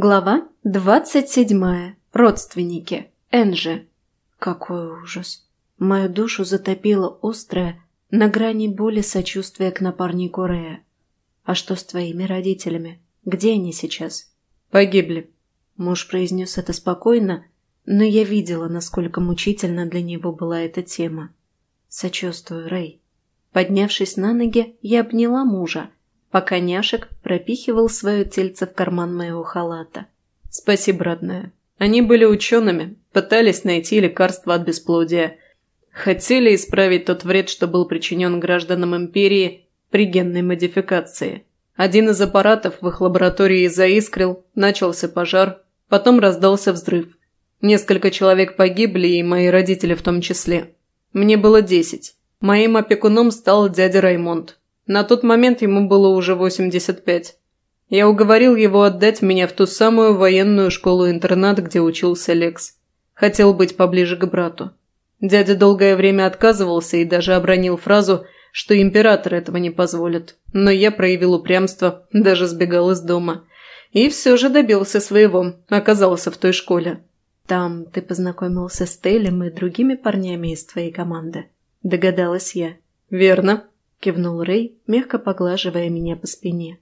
Глава двадцать седьмая. Родственники. Энджи. Какой ужас. Мою душу затопило острое, на грани боли сочувствие к напарнику Рея. А что с твоими родителями? Где они сейчас? Погибли. Муж произнес это спокойно, но я видела, насколько мучительно для него была эта тема. Сочувствую, Рэй. Поднявшись на ноги, я обняла мужа, пока няшек пропихивал свое тельце в карман моего халата. «Спасибо, родная. Они были учеными, пытались найти лекарство от бесплодия. Хотели исправить тот вред, что был причинен гражданам империи при генной модификации. Один из аппаратов в их лаборатории заискрил, начался пожар, потом раздался взрыв. Несколько человек погибли, и мои родители в том числе. Мне было десять. Моим опекуном стал дядя Раймонд. На тот момент ему было уже 85. Я уговорил его отдать меня в ту самую военную школу-интернат, где учился Лекс. Хотел быть поближе к брату. Дядя долгое время отказывался и даже обронил фразу, что император этого не позволит. Но я проявил упрямство, даже сбегал из дома. И все же добился своего, оказался в той школе. «Там ты познакомился с Телем и другими парнями из твоей команды?» Догадалась я. «Верно», – кивнул Рэй, мягко поглаживая меня по спине.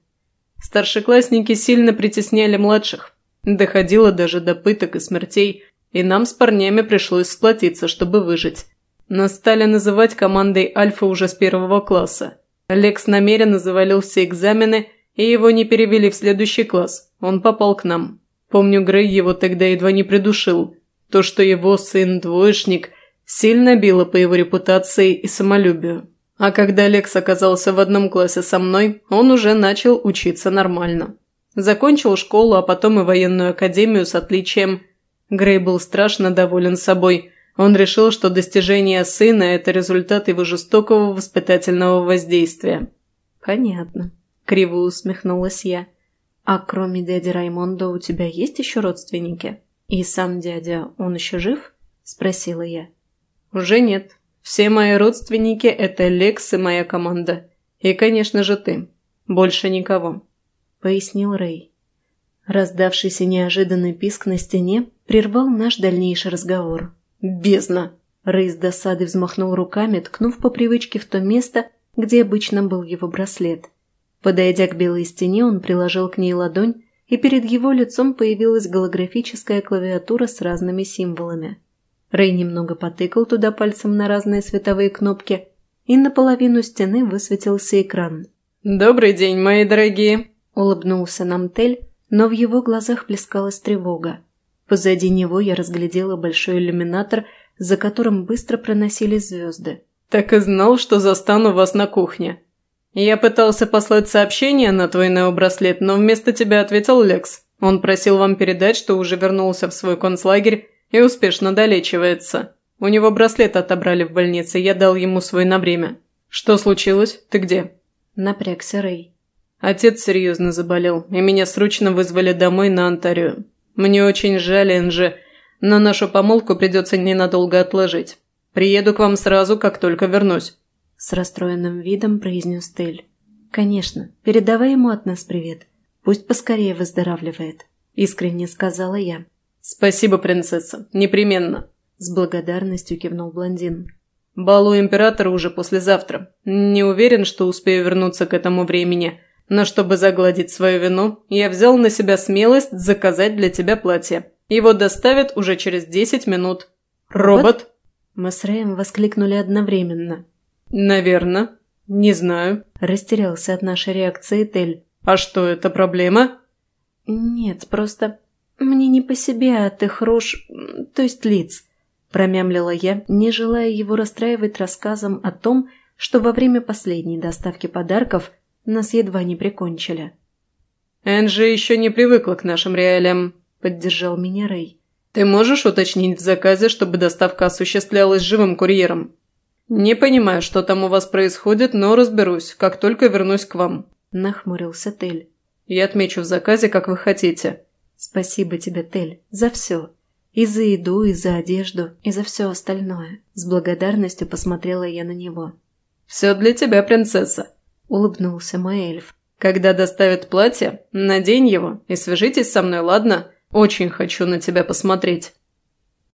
Старшеклассники сильно притесняли младших. Доходило даже до пыток и смертей, и нам с парнями пришлось сплотиться, чтобы выжить. Нас стали называть командой Альфа уже с первого класса. Лекс намеренно завалил все экзамены, и его не перевели в следующий класс. Он попал к нам. Помню, Грей его тогда едва не придушил. То, что его сын двоечник, сильно било по его репутации и самолюбию. А когда Лекс оказался в одном классе со мной, он уже начал учиться нормально. Закончил школу, а потом и военную академию с отличием. Грей был страшно доволен собой. Он решил, что достижение сына – это результат его жестокого воспитательного воздействия. «Понятно», – криво усмехнулась я. «А кроме дяди Раймонда у тебя есть еще родственники? И сам дядя, он еще жив?» – спросила я. «Уже нет. Все мои родственники – это Лекс и моя команда. И, конечно же, ты. Больше никого», – пояснил Рэй. Раздавшийся неожиданный писк на стене прервал наш дальнейший разговор. «Бездна!» Рэй с досады взмахнул руками, ткнув по привычке в то место, где обычно был его браслет. Подойдя к белой стене, он приложил к ней ладонь, и перед его лицом появилась голографическая клавиатура с разными символами. Рэй немного потыкал туда пальцем на разные световые кнопки, и наполовину стены высветился экран. «Добрый день, мои дорогие!» – улыбнулся нам Тель, но в его глазах плескалась тревога. Позади него я разглядела большой иллюминатор, за которым быстро проносились звезды. «Так и знал, что застану вас на кухне. Я пытался послать сообщение на твой необраслет, но вместо тебя ответил Лекс. Он просил вам передать, что уже вернулся в свой концлагерь и успешно долечивается. У него браслет отобрали в больнице, я дал ему свой на время. Что случилось? Ты где?» Напрягся Рэй. Отец серьезно заболел, и меня срочно вызвали домой на Антарию. Мне очень жаль, Энджи, но нашу помолвку придется ненадолго отложить. Приеду к вам сразу, как только вернусь». С расстроенным видом произнес Тель. «Конечно, передавай ему от нас привет. Пусть поскорее выздоравливает», – искренне сказала я. «Спасибо, принцесса. Непременно», – с благодарностью кивнул блондин. «Бал у императора уже послезавтра. Не уверен, что успею вернуться к этому времени, но чтобы загладить свою вину, я взял на себя смелость заказать для тебя платье. Его доставят уже через десять минут. Робот?» Робот? Мы с Рэем воскликнули одновременно. «Наверно. Не знаю», – растерялся от нашей реакции Тель. «А что, это проблема?» «Нет, просто «Мне не по себе от их рож... то есть лиц», – промямлила я, не желая его расстраивать рассказом о том, что во время последней доставки подарков нас едва не прикончили. «Энджи еще не привыкла к нашим реалиям», – поддержал меня Рэй. «Ты можешь уточнить в заказе, чтобы доставка осуществлялась живым курьером?» «Не понимаю, что там у вас происходит, но разберусь, как только вернусь к вам», – нахмурился Тель. «Я отмечу в заказе, как вы хотите», «Спасибо тебе, Тель, за все. И за еду, и за одежду, и за все остальное». С благодарностью посмотрела я на него. «Все для тебя, принцесса», – улыбнулся мой эльф. Когда доставят платье, надень его и свяжитесь со мной, ладно? Очень хочу на тебя посмотреть».